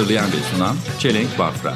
Hazırlayan ve sunan Çelenk Bafra.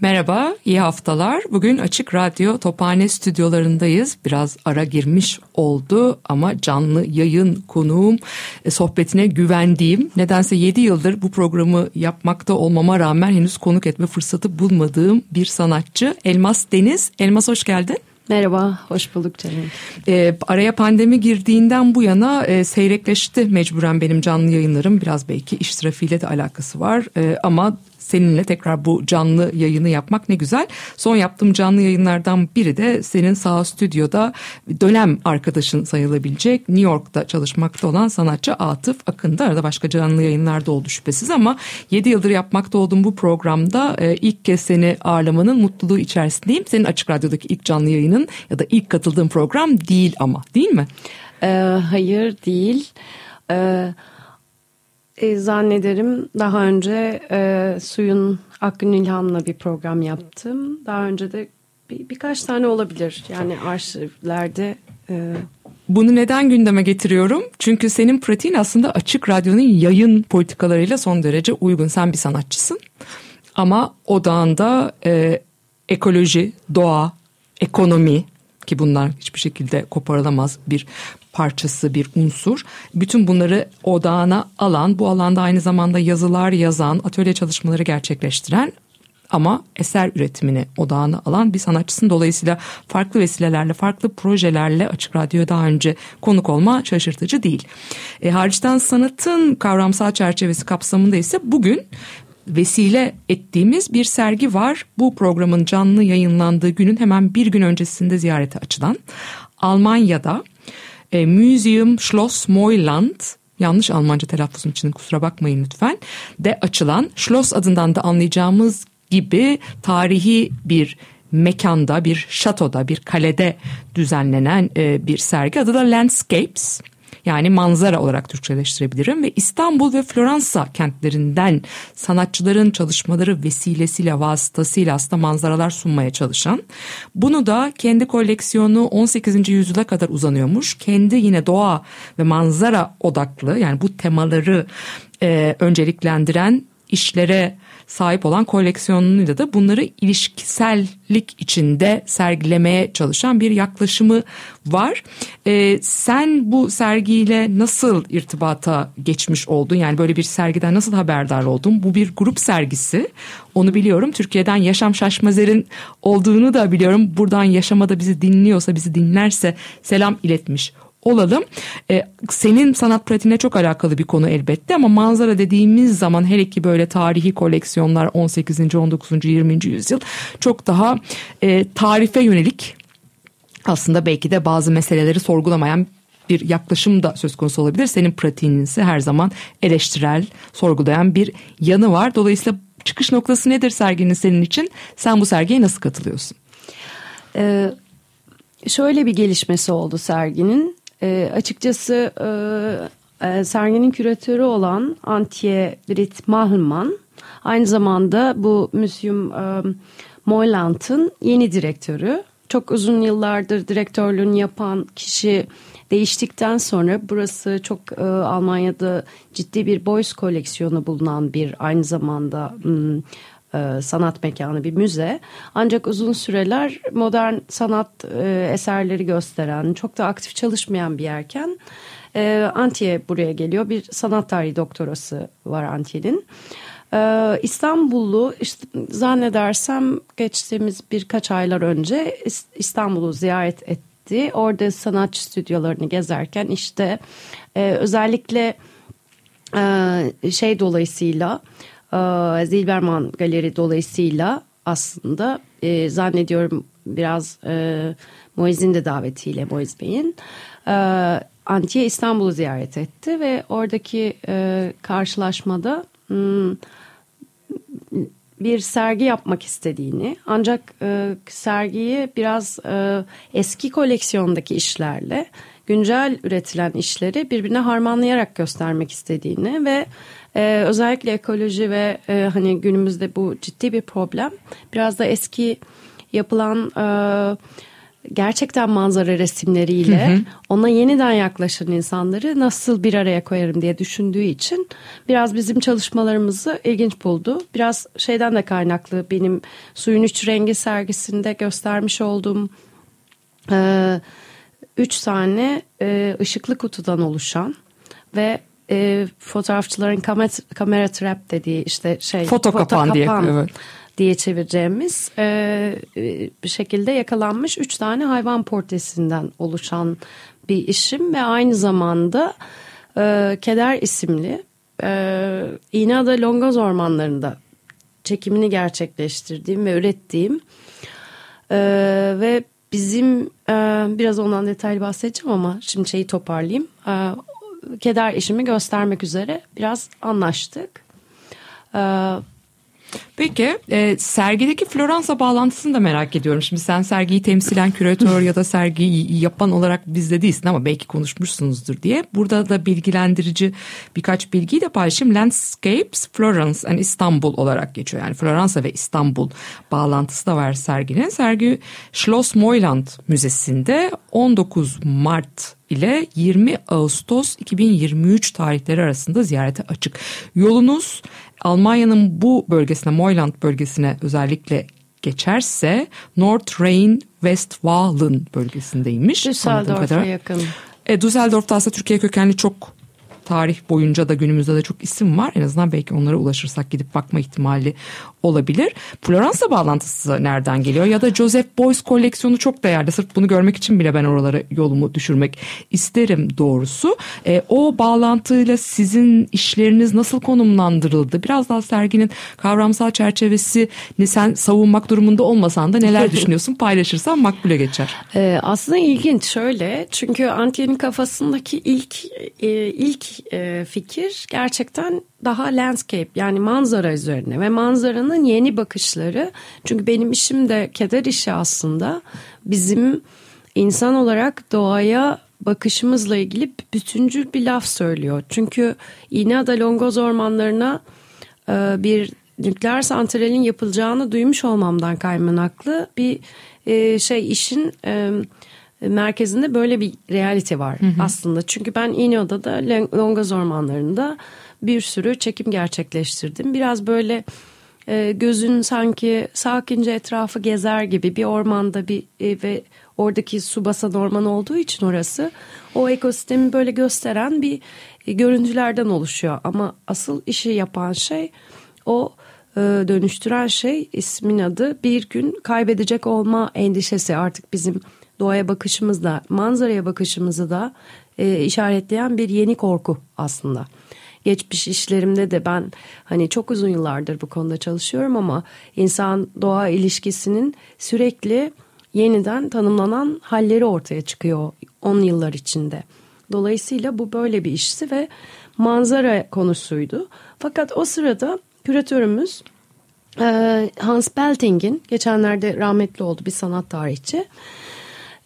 Merhaba, iyi haftalar. Bugün Açık Radyo Tophane stüdyolarındayız. Biraz ara girmiş oldu ama canlı yayın konuğum, e, sohbetine güvendiğim, nedense 7 yıldır bu programı yapmakta olmama rağmen henüz konuk etme fırsatı bulmadığım bir sanatçı Elmas Deniz. Elmas hoş geldin. Merhaba, hoş bulduk canım. E, araya pandemi girdiğinden bu yana e, seyrekleşti mecburen benim canlı yayınlarım. Biraz belki iş trafiğiyle de alakası var e, ama seninle tekrar bu canlı yayını yapmak ne güzel. Son yaptığım canlı yayınlardan biri de senin sağ stüdyoda dönem arkadaşın sayılabilecek New York'ta çalışmakta olan sanatçı Atıf Akın'da. Arada başka canlı yayınlarda oldu şüphesiz ama 7 yıldır yapmakta olduğum bu programda e, ilk kez seni ağırlamanın mutluluğu içerisindeyim. Senin Açık Radyo'daki ilk canlı yayının ya da ilk katıldığın program değil ama değil mi? Ee, hayır değil. Ee, e, zannederim daha önce e, Suyun Akgün İlham'la bir program yaptım. Daha önce de bir, birkaç tane olabilir. Yani arşivlerde e, Bunu neden gündeme getiriyorum? Çünkü senin pratiğin aslında açık radyonun yayın politikalarıyla son derece uygun. Sen bir sanatçısın ama odağında e, ekoloji, doğa, ekonomi ki bunlar hiçbir şekilde koparılamaz bir parçası, bir unsur. Bütün bunları odağına alan, bu alanda aynı zamanda yazılar yazan, atölye çalışmaları gerçekleştiren ama eser üretimini odağına alan bir sanatçısın. Dolayısıyla farklı vesilelerle, farklı projelerle Açık Radyo'ya daha önce konuk olma şaşırtıcı değil. E, hariçten sanatın kavramsal çerçevesi kapsamında ise bugün vesile ettiğimiz bir sergi var. Bu programın canlı yayınlandığı günün hemen bir gün öncesinde ziyarete açılan Almanya'da e, Museum Schloss Moyland yanlış Almanca telaffuzum için kusura bakmayın lütfen de açılan Schloss adından da anlayacağımız gibi tarihi bir mekanda bir şatoda bir kalede düzenlenen e, bir sergi. Adı da Landscapes yani manzara olarak Türkçeleştirebilirim ve İstanbul ve Floransa kentlerinden sanatçıların çalışmaları vesilesiyle vasıtasıyla aslında manzaralar sunmaya çalışan bunu da kendi koleksiyonu 18. yüzyıla kadar uzanıyormuş kendi yine doğa ve manzara odaklı yani bu temaları e, önceliklendiren işlere sahip olan koleksiyonuyla da bunları ilişkisellik içinde sergilemeye çalışan bir yaklaşımı var. Ee, sen bu sergiyle nasıl irtibata geçmiş oldun? Yani böyle bir sergiden nasıl haberdar oldun? Bu bir grup sergisi. Onu biliyorum. Türkiye'den Yaşam Şaşmazer'in olduğunu da biliyorum. Buradan Yaşam'a bizi dinliyorsa, bizi dinlerse selam iletmiş olalım. Ee, senin sanat pratiğine çok alakalı bir konu elbette ama manzara dediğimiz zaman hele ki böyle tarihi koleksiyonlar 18. 19. 20. yüzyıl çok daha e, tarife yönelik aslında belki de bazı meseleleri sorgulamayan bir yaklaşım da söz konusu olabilir. Senin pratiğinin ise her zaman eleştirel, sorgulayan bir yanı var. Dolayısıyla çıkış noktası nedir serginin senin için? Sen bu sergiye nasıl katılıyorsun? e, şöyle bir gelişmesi oldu serginin. E, açıkçası e, serginin küratörü olan Antje Britt Mahlman aynı zamanda bu Museum e, Moyland'ın yeni direktörü. Çok uzun yıllardır direktörlüğünü yapan kişi değiştikten sonra burası çok e, Almanya'da ciddi bir boys koleksiyonu bulunan bir aynı zamanda hmm, e, sanat mekanı bir müze. Ancak uzun süreler modern sanat e, eserleri gösteren çok da aktif çalışmayan bir yerken e, Antiye buraya geliyor. Bir sanat tarihi doktorası var Antiye'nin. Ee, İstanbullu işte zannedersem geçtiğimiz birkaç aylar önce İs- İstanbul'u ziyaret etti. Orada sanatçı stüdyolarını gezerken işte e, özellikle e, şey dolayısıyla e, Zilberman Galeri dolayısıyla aslında e, zannediyorum biraz e, Moiz'in de davetiyle Moiz Bey'in e, Antiye İstanbul'u ziyaret etti ve oradaki e, karşılaşmada hmm, bir sergi yapmak istediğini ancak e, sergiyi biraz e, eski koleksiyondaki işlerle güncel üretilen işleri birbirine harmanlayarak göstermek istediğini ve e, özellikle ekoloji ve e, hani günümüzde bu ciddi bir problem biraz da eski yapılan e, gerçekten manzara resimleriyle ona yeniden yaklaşan insanları nasıl bir araya koyarım diye düşündüğü için biraz bizim çalışmalarımızı ilginç buldu. Biraz şeyden de kaynaklı benim suyun üç rengi sergisinde göstermiş olduğum e, üç tane e, ışıklı kutudan oluşan ve e, fotoğrafçıların kamera, kamera trap dediği işte şey Foto kapan diye, evet. diye çevireceğimiz e, e, bir şekilde yakalanmış üç tane hayvan portresinden oluşan bir işim ve aynı zamanda e, Keder isimli e, İğneada Longoz ormanlarında çekimini gerçekleştirdiğim ve ürettiğim e, ve bizim e, biraz ondan detaylı bahsedeceğim ama şimdi şeyi toparlayayım. E, Keder işimi göstermek üzere biraz anlaştık. E, Peki e, sergideki Floransa bağlantısını da merak ediyorum. Şimdi sen sergiyi temsilen küratör ya da sergiyi yapan olarak bizde değilsin ama belki konuşmuşsunuzdur diye. Burada da bilgilendirici birkaç bilgiyi de paylaşayım. Landscapes Florence and İstanbul olarak geçiyor. Yani Floransa ve İstanbul bağlantısı da var serginin. Sergi Schloss Moyland Müzesi'nde 19 Mart ile 20 Ağustos 2023 tarihleri arasında ziyarete açık. Yolunuz Almanya'nın bu bölgesine, Moyland bölgesine özellikle geçerse North Rhine-Westfalen bölgesindeymiş. Düsseldorf'a yakın. E, Düsseldorf'ta aslında Türkiye kökenli çok tarih boyunca da günümüzde de çok isim var. En azından belki onlara ulaşırsak gidip bakma ihtimali olabilir. Floransa bağlantısı nereden geliyor? Ya da Joseph Beuys koleksiyonu çok değerli. Sırf bunu görmek için bile ben oralara yolumu düşürmek isterim doğrusu. E, o bağlantıyla sizin işleriniz nasıl konumlandırıldı? Biraz daha serginin kavramsal çerçevesini sen savunmak durumunda olmasan da neler düşünüyorsun paylaşırsan makbule geçer. Ee, aslında ilginç şöyle çünkü Antiyer'in kafasındaki ilk e, ilk e, fikir gerçekten daha landscape yani manzara üzerine ve manzaranın yeni bakışları çünkü benim işim de keder işi aslında bizim insan olarak doğaya bakışımızla ilgili bütüncül bir laf söylüyor. Çünkü İğneada Longoz ormanlarına e, bir nükleer santralin yapılacağını duymuş olmamdan kaynaklı bir e, şey işin e, merkezinde böyle bir realite var aslında. Çünkü ben İğneada'da Longoz ormanlarında bir sürü çekim gerçekleştirdim. Biraz böyle e, gözün sanki sakince etrafı gezer gibi bir ormanda bir e, ve oradaki su basan orman olduğu için orası o ekosistemi böyle gösteren bir e, görüntülerden oluşuyor. Ama asıl işi yapan şey o dönüştüren şey ismin adı bir gün kaybedecek olma endişesi artık bizim doğaya bakışımızda manzaraya bakışımızı da e, işaretleyen bir yeni korku aslında. Geçmiş işlerimde de ben hani çok uzun yıllardır bu konuda çalışıyorum ama insan doğa ilişkisinin sürekli yeniden tanımlanan halleri ortaya çıkıyor 10 yıllar içinde. Dolayısıyla bu böyle bir işti ve manzara konusuydu. Fakat o sırada küratörümüz e, Hans Belting'in geçenlerde rahmetli oldu bir sanat tarihçi.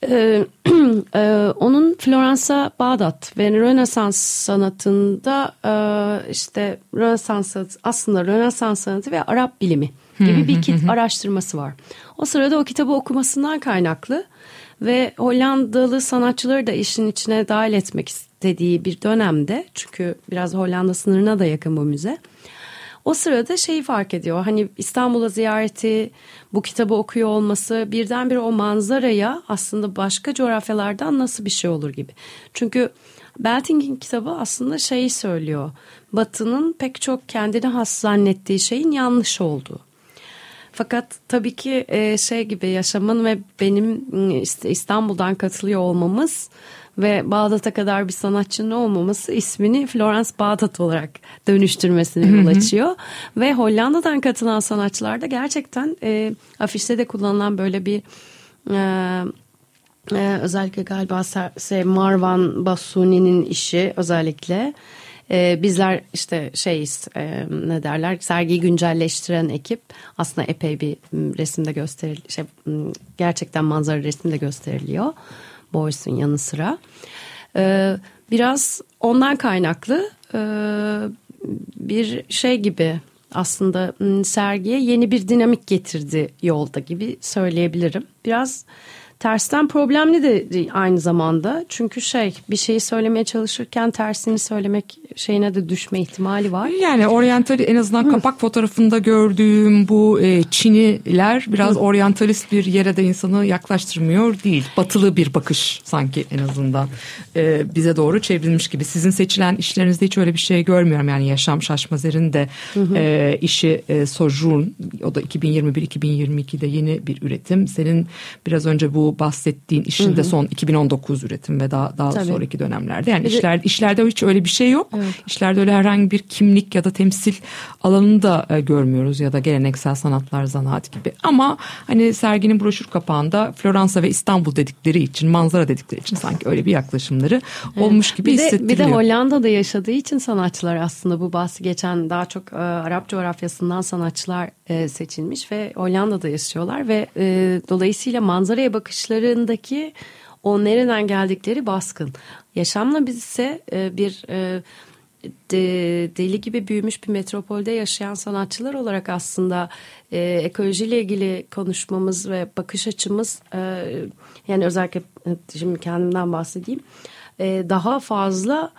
Ee, e, onun Floransa Bağdat ve Rönesans sanatında e, işte Rönesans sanatı, aslında Rönesans sanatı ve Arap bilimi gibi bir kit araştırması var. O sırada o kitabı okumasından kaynaklı ve Hollandalı sanatçıları da işin içine dahil etmek istediği bir dönemde çünkü biraz Hollanda sınırına da yakın bu müze. O sırada şeyi fark ediyor. Hani İstanbul'a ziyareti, bu kitabı okuyor olması birdenbire o manzaraya aslında başka coğrafyalardan nasıl bir şey olur gibi. Çünkü Belting'in kitabı aslında şeyi söylüyor. Batı'nın pek çok kendine has zannettiği şeyin yanlış olduğu. Fakat tabii ki e, şey gibi yaşamın ve benim İstanbul'dan katılıyor olmamız ve Bağdat'a kadar bir sanatçının olmaması ismini Florence Bağdat olarak dönüştürmesine yol açıyor. Ve Hollanda'dan katılan sanatçılar da gerçekten e, afişte de kullanılan böyle bir e, Ee, özellikle galiba şey, Marwan Basuni'nin işi özellikle. Ee, bizler işte şeyiz e, ne derler sergiyi güncelleştiren ekip aslında epey bir resimde gösteril şey, gerçekten manzara resimde gösteriliyor Boyce'un yanı sıra. Ee, biraz ondan kaynaklı e, bir şey gibi aslında sergiye yeni bir dinamik getirdi yolda gibi söyleyebilirim. Biraz tersten problemli de aynı zamanda. Çünkü şey bir şeyi söylemeye çalışırken tersini söylemek şeyine de düşme ihtimali var. Yani oryantal en azından kapak fotoğrafında gördüğüm bu e, Çiniler biraz oryantalist bir yere de insanı yaklaştırmıyor değil. Batılı bir bakış sanki en azından e, bize doğru çevrilmiş gibi. Sizin seçilen işlerinizde hiç öyle bir şey görmüyorum. Yani Yaşam Şaşmazer'in de e, işi e, Sojourn o da 2021-2022'de yeni bir üretim. Senin biraz önce bu bahsettiğin işin de son 2019 üretim ve daha daha Tabii. sonraki dönemlerde. Yani Bir işler işlerde hiç öyle bir şey yok. İşlerde öyle herhangi bir kimlik ya da temsil alanını da e, görmüyoruz ya da geleneksel sanatlar zanaat gibi. Ama hani serginin broşür kapağında Floransa ve İstanbul dedikleri için, manzara dedikleri için sanki öyle bir yaklaşımları olmuş gibi Bir de, bir hissettiriliyor. de Hollanda'da yaşadığı için sanatçılar aslında bu bahsi geçen daha çok e, Arap coğrafyasından sanatçılar e, seçilmiş ve Hollanda'da yaşıyorlar ve e, dolayısıyla manzaraya bakışlarındaki o nereden geldikleri baskın. Yaşamla biz ise e, bir e, de- deli gibi büyümüş bir metropolde yaşayan sanatçılar olarak aslında e, ekolojiyle ilgili konuşmamız ve bakış açımız e, yani özellikle e, şimdi kendimden bahsedeyim e, daha fazla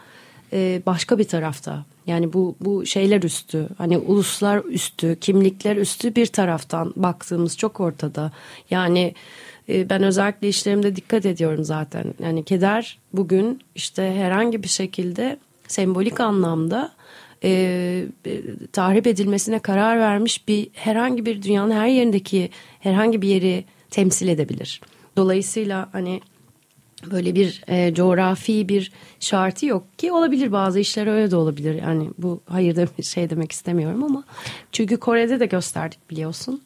e, başka bir tarafta. Yani bu bu şeyler üstü, hani uluslar üstü, kimlikler üstü bir taraftan baktığımız çok ortada. Yani e, ben özellikle işlerimde dikkat ediyorum zaten. Yani keder bugün işte herhangi bir şekilde sembolik anlamda e, e, tahrip edilmesine karar vermiş bir herhangi bir dünyanın her yerindeki herhangi bir yeri temsil edebilir. Dolayısıyla hani böyle bir e, coğrafi bir şartı yok ki olabilir bazı işler öyle de olabilir. Yani bu hayır da şey demek istemiyorum ama çünkü Kore'de de gösterdik biliyorsun.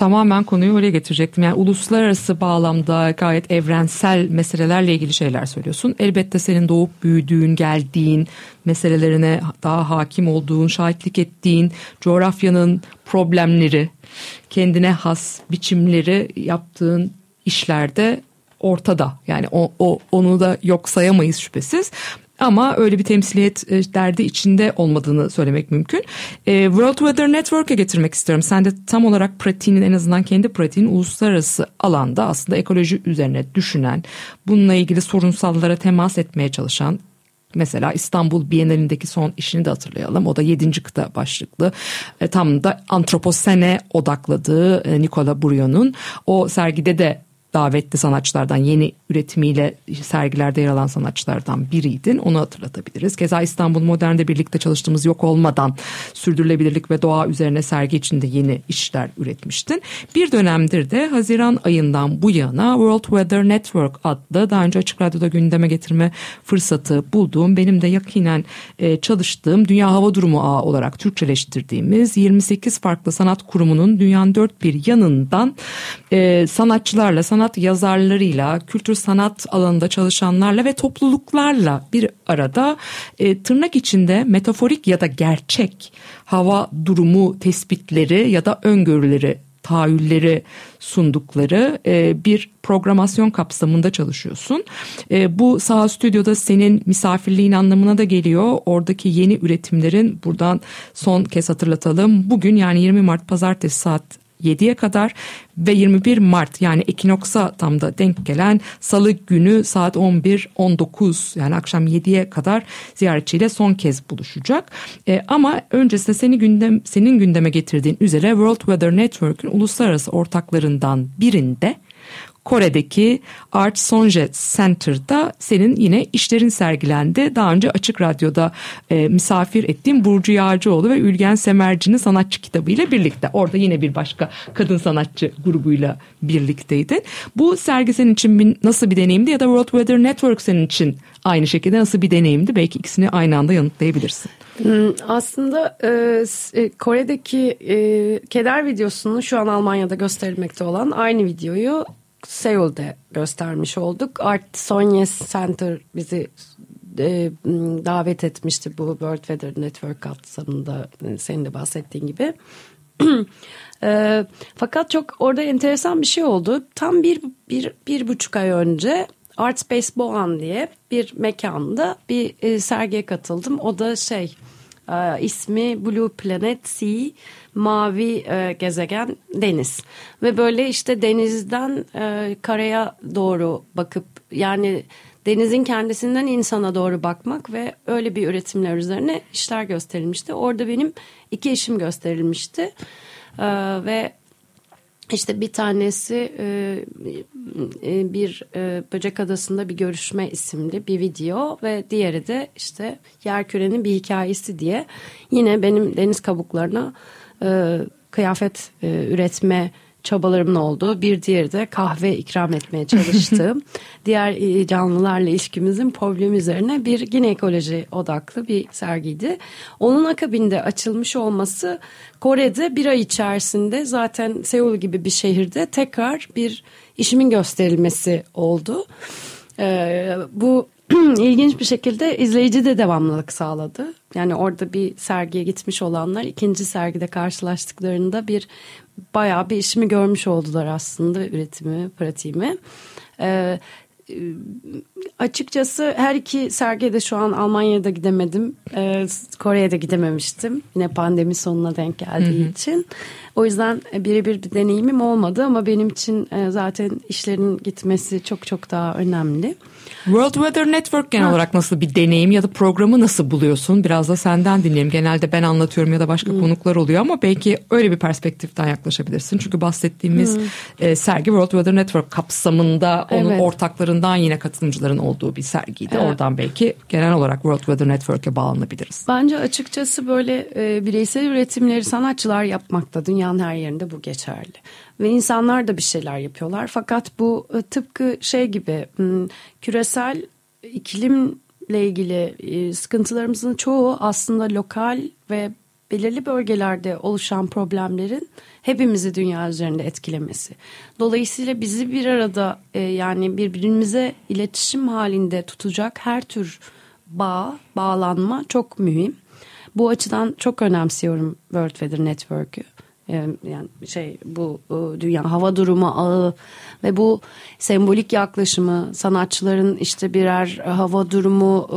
Tamamen konuyu oraya getirecektim. Yani uluslararası bağlamda gayet evrensel meselelerle ilgili şeyler söylüyorsun. Elbette senin doğup büyüdüğün, geldiğin, meselelerine daha hakim olduğun, şahitlik ettiğin coğrafyanın problemleri, kendine has biçimleri yaptığın işlerde ortada. Yani o, o onu da yok sayamayız şüphesiz. Ama öyle bir temsiliyet e, derdi içinde olmadığını söylemek mümkün. E, World Weather Network'e getirmek istiyorum. Sen de tam olarak pratiğinin en azından kendi pratiğinin uluslararası alanda aslında ekoloji üzerine düşünen, bununla ilgili sorunsallara temas etmeye çalışan Mesela İstanbul Bienalindeki son işini de hatırlayalım. O da 7. kıta başlıklı. E, tam da antroposene odakladığı e, Nicola Burion'un o sergide de davetli sanatçılardan yeni üretimiyle sergilerde yer alan sanatçılardan biriydin. Onu hatırlatabiliriz. Keza İstanbul Modern'de birlikte çalıştığımız yok olmadan sürdürülebilirlik ve doğa üzerine sergi içinde yeni işler üretmiştin. Bir dönemdir de Haziran ayından bu yana World Weather Network adlı daha önce Açık Radyo'da gündeme getirme fırsatı bulduğum benim de yakinen e, çalıştığım Dünya Hava Durumu Ağı olarak Türkçeleştirdiğimiz 28 farklı sanat kurumunun dünyanın dört bir yanından e, sanatçılarla, sanat yazarlarıyla, kültür sanat alanında çalışanlarla ve topluluklarla bir arada e, tırnak içinde metaforik ya da gerçek hava durumu tespitleri ya da öngörüleri tahayyülleri sundukları e, bir programasyon kapsamında çalışıyorsun. E, bu saha stüdyoda senin misafirliğin anlamına da geliyor. Oradaki yeni üretimlerin buradan son kez hatırlatalım. Bugün yani 20 Mart pazartesi saat 7'ye kadar ve 21 Mart yani Ekinoks'a tam da denk gelen salı günü saat 11-19 yani akşam 7'ye kadar ziyaretçiyle son kez buluşacak. E, ama öncesinde seni gündem, senin gündeme getirdiğin üzere World Weather Network'ün uluslararası ortaklarından birinde Kore'deki Art Sonje Center'da senin yine işlerin sergilendi. Daha önce Açık Radyo'da e, misafir ettiğim Burcu Yağcıoğlu ve Ülgen Semerci'nin sanatçı kitabıyla birlikte. Orada yine bir başka kadın sanatçı grubuyla birlikteydin. Bu sergi senin için bir, nasıl bir deneyimdi ya da World Weather Network senin için aynı şekilde nasıl bir deneyimdi? Belki ikisini aynı anda yanıtlayabilirsin. Hmm, Aslında e, e, Kore'deki e, keder videosunu şu an Almanya'da gösterilmekte olan aynı videoyu Seul'de göstermiş olduk. Art Sonyes Center bizi e, davet etmişti bu World Weather Network kapsamında e, senin de bahsettiğin gibi. E, fakat çok orada enteresan bir şey oldu. Tam bir, bir, bir buçuk ay önce Art Space Boğan diye bir mekanda bir e, sergiye katıldım. O da şey e, ismi Blue Planet Sea mavi e, gezegen deniz ve böyle işte denizden e, karaya doğru bakıp yani denizin kendisinden insana doğru bakmak ve öyle bir üretimler üzerine işler gösterilmişti. Orada benim iki işim gösterilmişti E, ve işte bir tanesi e, e, bir e, Böcek Adası'nda bir görüşme isimli bir video ve diğeri de işte Yerküre'nin bir hikayesi diye. Yine benim deniz kabuklarına kıyafet üretme çabalarımın olduğu bir diğeri de kahve ikram etmeye çalıştığım diğer e, canlılarla ilişkimizin problemi üzerine bir yine ekoloji odaklı bir sergiydi. Onun akabinde açılmış olması Kore'de bir ay içerisinde zaten Seul gibi bir şehirde tekrar bir işimin gösterilmesi oldu. Ee, bu ilginç bir şekilde izleyici de devamlılık sağladı. Yani orada bir sergiye gitmiş olanlar ikinci sergide karşılaştıklarında bir bayağı bir işimi görmüş oldular aslında üretimi, pratiğimi. Ee, açıkçası her iki sergiye de şu an Almanya'da gidemedim. Ee, Kore'ye de gidememiştim. Yine pandemi sonuna denk geldiği için. O yüzden birebir bir deneyimim olmadı ama benim için e, zaten işlerin gitmesi çok çok daha önemli. World Weather Network genel olarak nasıl bir deneyim ya da programı nasıl buluyorsun? Biraz da senden dinleyelim. Genelde ben anlatıyorum ya da başka Hmm. konuklar oluyor ama belki öyle bir perspektiften yaklaşabilirsin. Çünkü bahsettiğimiz e, sergi World Weather Network kapsamında onun Hmm. Evet. Ortaklarından yine katılımcıların olduğu bir sergiydi. Evet. Oradan belki genel olarak World Weather Network'e bağlanabiliriz. Bence açıkçası böyle e, bireysel üretimleri sanatçılar yapmakta dünyanın her yerinde bu geçerli. Ve insanlar da bir şeyler yapıyorlar. Fakat bu e, tıpkı şey gibi m, küresel iklimle ilgili e, sıkıntılarımızın çoğu aslında lokal ve belirli bölgelerde oluşan problemlerin hepimizi dünya üzerinde etkilemesi. Dolayısıyla bizi bir arada e, yani birbirimize iletişim halinde tutacak her tür bağ, bağlanma çok mühim. Bu açıdan çok önemsiyorum World Weather Network'ü. Ee, Yani şey bu e, dünya hava durumu ağı ve bu sembolik yaklaşımı sanatçıların işte birer hava durumu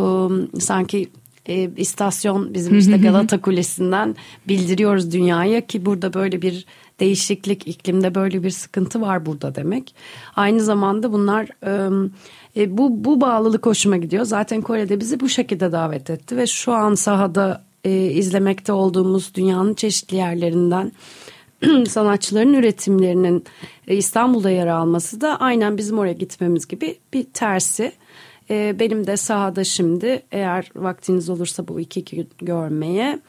e, sanki e, istasyon bizim işte Galata Kulesi'nden bildiriyoruz dünyaya ki burada böyle bir değişiklik iklimde böyle bir sıkıntı var burada demek. Aynı zamanda bunlar e, bu bu bağlılık hoşuma gidiyor. Zaten Kore'de bizi bu şekilde davet etti ve şu an sahada e, izlemekte olduğumuz dünyanın çeşitli yerlerinden sanatçıların üretimlerinin e, İstanbul'da yer alması da aynen bizim oraya gitmemiz gibi bir tersi. E, benim de sahada şimdi eğer vaktiniz olursa bu iki gün görmeye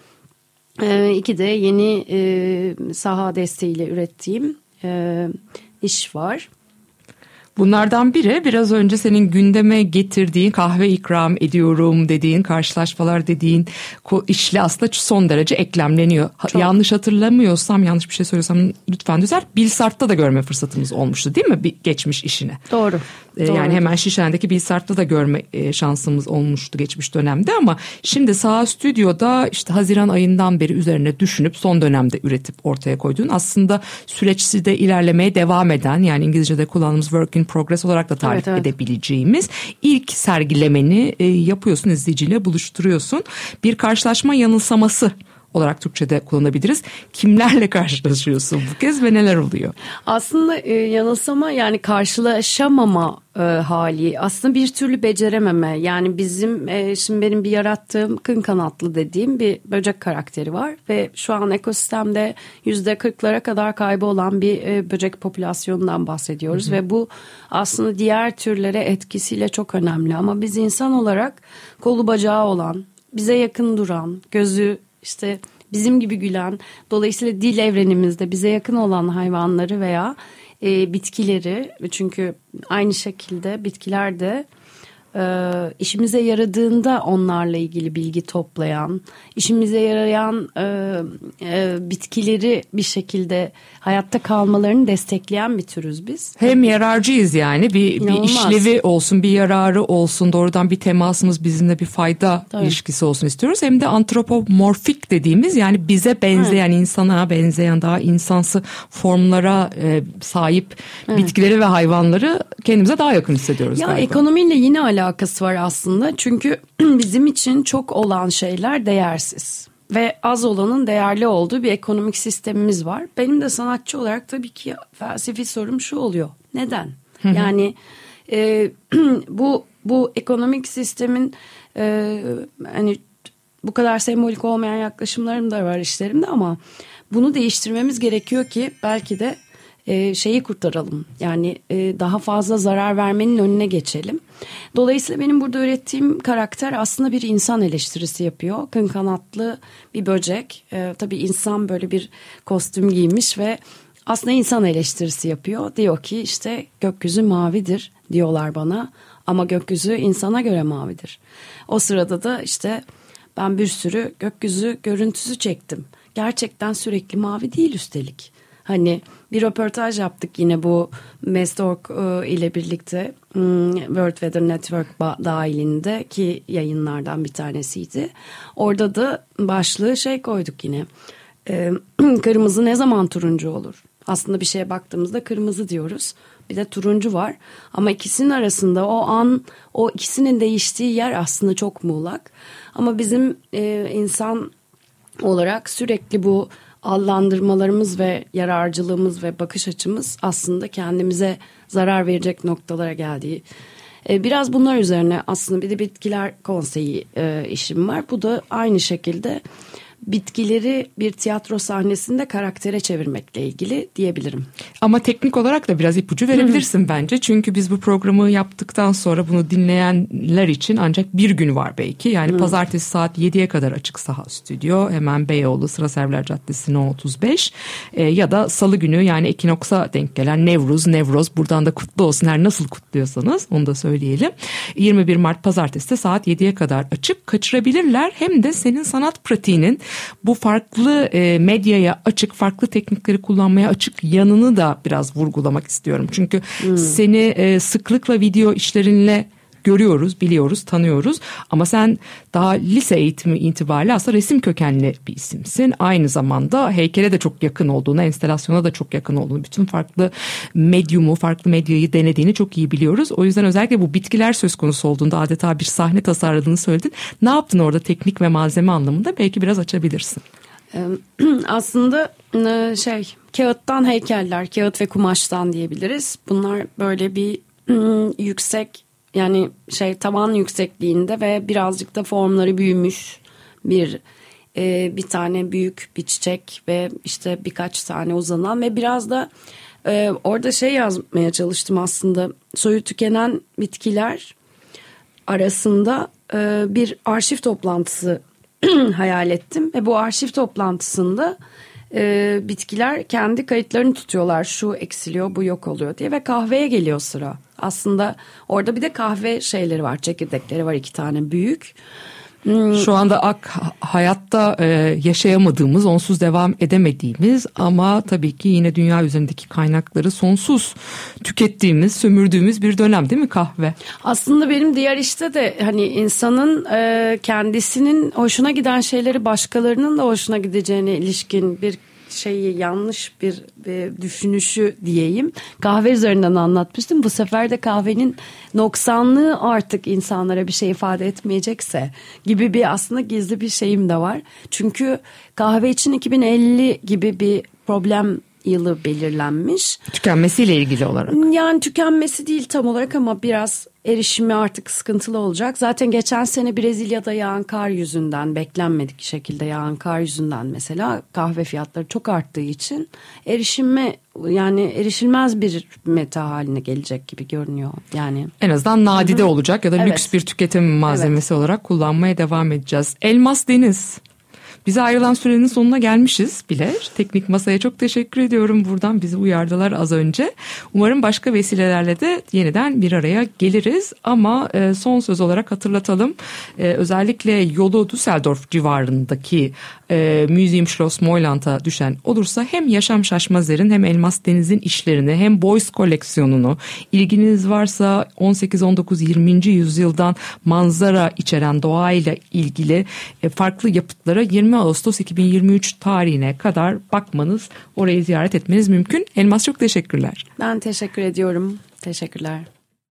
e, iki de yeni e, saha desteğiyle ürettiğim e, iş var. Bunlardan biri biraz önce senin gündeme getirdiğin kahve ikram ediyorum dediğin karşılaşmalar dediğin işle aslında son derece eklemleniyor. Çok. Yanlış hatırlamıyorsam yanlış bir şey söylüyorsam lütfen düzelt. Bilsart'ta da görme fırsatımız olmuştu değil mi bir geçmiş işini? Doğru. Ee, Doğru. Yani hemen Şişen'deki Bilsart'ta da görme e, şansımız olmuştu geçmiş dönemde ama şimdi Sağ Stüdyo'da işte Haziran ayından beri üzerine düşünüp son dönemde üretip ortaya koyduğun aslında süreçte de ilerlemeye devam eden yani İngilizce'de kullandığımız work in progress olarak da tarif Evet, evet. edebileceğimiz ilk sergilemeni e, yapıyorsun izleyiciyle buluşturuyorsun. Bir karşılaşma yanılsaması olarak Türkçe'de kullanabiliriz. Kimlerle karşılaşıyorsun bu kez ve neler oluyor? Aslında e, yanılsama yani karşılaşamama e, hali aslında bir türlü becerememe yani bizim e, şimdi benim bir yarattığım kın kanatlı dediğim bir böcek karakteri var ve şu an ekosistemde yüzde kırklara kadar kaybolan bir e, böcek popülasyonundan bahsediyoruz ve bu aslında diğer türlere etkisiyle çok önemli ama biz insan olarak kolu bacağı olan bize yakın duran gözü işte bizim gibi gülen dolayısıyla dil evrenimizde bize yakın olan hayvanları veya e, bitkileri çünkü aynı şekilde bitkiler de e, işimize yaradığında onlarla ilgili bilgi toplayan, işimize yarayan e, e, bitkileri bir şekilde hayatta kalmalarını destekleyen bir türüz biz. Hem yararcıyız yani bir, bir işlevi olsun bir yararı olsun doğrudan bir temasımız bizimle bir fayda Tabii. ilişkisi olsun istiyoruz. Hem de antropomorfik dediğimiz yani bize benzeyen insana benzeyen daha insansı formlara e, sahip bitkileri ve hayvanları kendimize daha yakın hissediyoruz Ya galiba. ekonomiyle yine alakası var aslında. Çünkü bizim için çok olan şeyler değersiz. Ve az olanın değerli olduğu bir ekonomik sistemimiz var. Benim de sanatçı olarak tabii ki felsefi sorum şu oluyor. Neden? Yani e, bu bu ekonomik sistemin e, hani bu kadar sembolik olmayan yaklaşımlarım da var işlerimde ama bunu değiştirmemiz gerekiyor ki belki de e, şeyi kurtaralım. Yani e, daha fazla zarar vermenin önüne geçelim. Dolayısıyla benim burada ürettiğim karakter aslında bir insan eleştirisi yapıyor. Kın kanatlı bir böcek. E, tabii insan böyle bir kostüm giymiş ve aslında insan eleştirisi yapıyor. Diyor ki işte gökyüzü mavidir diyorlar bana ama gökyüzü insana göre mavidir. O sırada da işte ben bir sürü gökyüzü görüntüsü çektim. Gerçekten sürekli mavi değil üstelik. Hani bir röportaj yaptık yine bu Mestork e, ile birlikte hmm, World Weather Network ba- dahilinde ki yayınlardan bir tanesiydi. Orada da başlığı şey koyduk yine. E, kırmızı ne zaman turuncu olur? Aslında bir şeye baktığımızda kırmızı diyoruz. Bir de turuncu var. Ama ikisinin arasında o an o ikisinin değiştiği yer aslında çok muğlak. Ama bizim e, insan olarak sürekli bu allandırmalarımız ve yararcılığımız ve bakış açımız aslında kendimize zarar verecek noktalara geldiği. E, Biraz bunlar üzerine aslında bir de bitkiler konseyi e, işim var. Bu da aynı şekilde bitkileri bir tiyatro sahnesinde karaktere çevirmekle ilgili diyebilirim. Ama teknik olarak da biraz ipucu verebilirsin bence. Çünkü biz bu programı yaptıktan sonra bunu dinleyenler için ancak bir gün var belki. Yani pazartesi saat 7'ye kadar açık saha stüdyo. Hemen Beyoğlu Sıra Server Caddesi No 35. Ee, ya da salı günü yani Ekinoks'a denk gelen Nevruz, Nevroz buradan da kutlu olsun. Her nasıl kutluyorsanız onu da söyleyelim. 21 Mart pazartesi de saat 7'ye kadar açık. Kaçırabilirler. Hem de senin sanat pratiğinin bu farklı e, medyaya açık, farklı teknikleri kullanmaya açık yanını da biraz vurgulamak istiyorum. Çünkü seni e, sıklıkla video işlerinle görüyoruz, biliyoruz, tanıyoruz. Ama sen daha lise eğitimi itibariyle aslında resim kökenli bir isimsin. Aynı zamanda heykele de çok yakın olduğunu, enstelasyona da çok yakın olduğunu, bütün farklı medyumu, farklı medyayı denediğini çok iyi biliyoruz. O yüzden özellikle bu bitkiler söz konusu olduğunda adeta bir sahne tasarladığını söyledin. Ne yaptın orada teknik ve malzeme anlamında? Belki biraz açabilirsin. Aslında e, şey kağıttan heykeller, kağıt ve kumaştan diyebiliriz. Bunlar böyle bir ım, yüksek yani şey tavan yüksekliğinde ve birazcık da formları büyümüş bir e, bir tane büyük bir çiçek ve işte birkaç tane uzanan ve biraz da e, orada şey yazmaya çalıştım aslında. Soyu tükenen bitkiler arasında e, bir arşiv toplantısı hayal ettim ve bu arşiv toplantısında e, bitkiler kendi kayıtlarını tutuyorlar. Şu eksiliyor bu yok oluyor diye ve kahveye geliyor sıra aslında orada bir de kahve şeyleri var çekirdekleri var iki tane büyük Şu anda ak hayatta e, yaşayamadığımız, onsuz devam edemediğimiz ama tabii ki yine dünya üzerindeki kaynakları sonsuz tükettiğimiz, sömürdüğümüz bir dönem değil mi kahve? Aslında benim diğer işte de hani insanın e, kendisinin hoşuna giden şeyleri başkalarının da hoşuna gideceğine ilişkin bir şeyi yanlış bir, bir düşünüşü diyeyim. Kahve üzerinden anlatmıştım. Bu sefer de kahvenin noksanlığı artık insanlara bir şey ifade etmeyecekse gibi bir aslında gizli bir şeyim de var. Çünkü kahve için 2050 gibi bir problem yılı belirlenmiş. Tükenmesiyle ilgili olarak. Yani tükenmesi değil tam olarak ama biraz erişimi artık sıkıntılı olacak. Zaten geçen sene Brezilya'da yağan kar yüzünden beklenmedik şekilde yağan kar yüzünden mesela kahve fiyatları çok arttığı için erişime yani erişilmez bir meta haline gelecek gibi görünüyor. Yani En azından nadide olacak ya da Evet. lüks bir tüketim malzemesi olarak kullanmaya devam edeceğiz. Elmas Deniz. Bize ayrılan sürenin sonuna gelmişiz bile. Teknik masaya çok teşekkür ediyorum. Buradan bizi uyardılar az önce. Umarım başka vesilelerle de yeniden bir araya geliriz. Ama e, son söz olarak hatırlatalım. E, özellikle yolu Düsseldorf civarındaki e, Museum Schloss Moyland'a düşen olursa hem Yaşam Şaşmazer'in hem Elmas Deniz'in işlerini hem Boys koleksiyonunu ilginiz varsa 18, 19, 20. yüzyıldan manzara içeren doğayla ilgili e, farklı yapıtlara 20 Ağustos 2023 tarihine kadar bakmanız, orayı ziyaret etmeniz mümkün. Elmas çok teşekkürler. Ben teşekkür ediyorum. Teşekkürler.